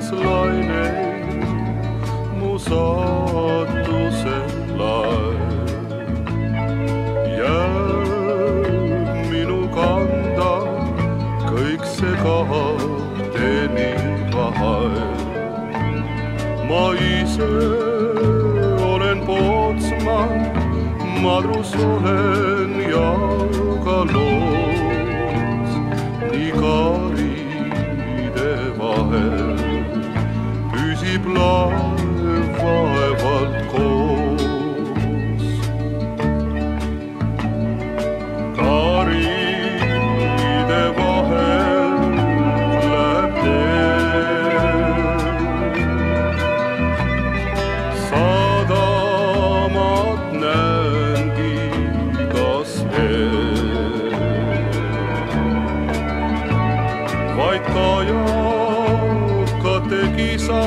suunas laineid mu saatuse laev. jääb minu kanda kõik see kapteni vahel. ma ise olen pootsman, madrus olen ja ka loots nii kaaride vahel blood kisa,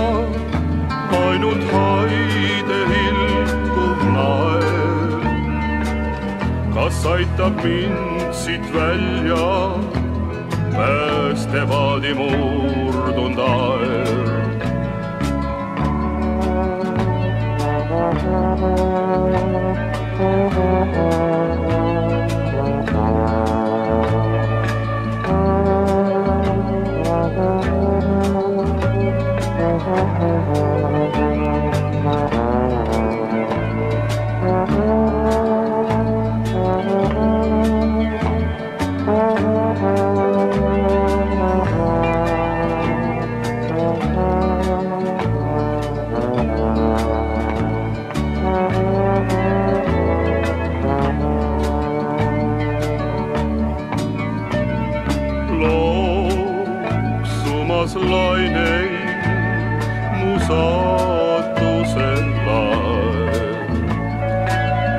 ainult haide hilkuv naer. kas aitab mind siit välja päästepaadi murdunud Leine saatusel laev.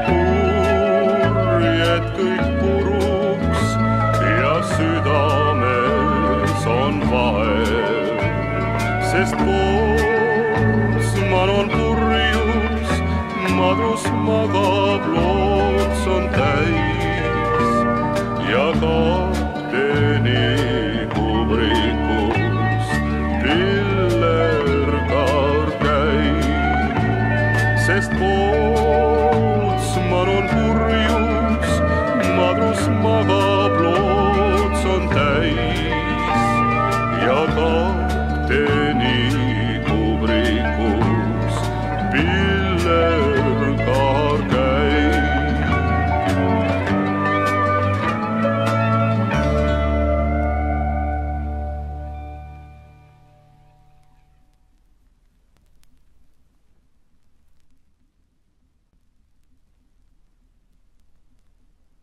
purjed kõik puruks ja südames on vaev, sest pootsman on purjus, madrus magab, loots on täis ja kapteni esposa.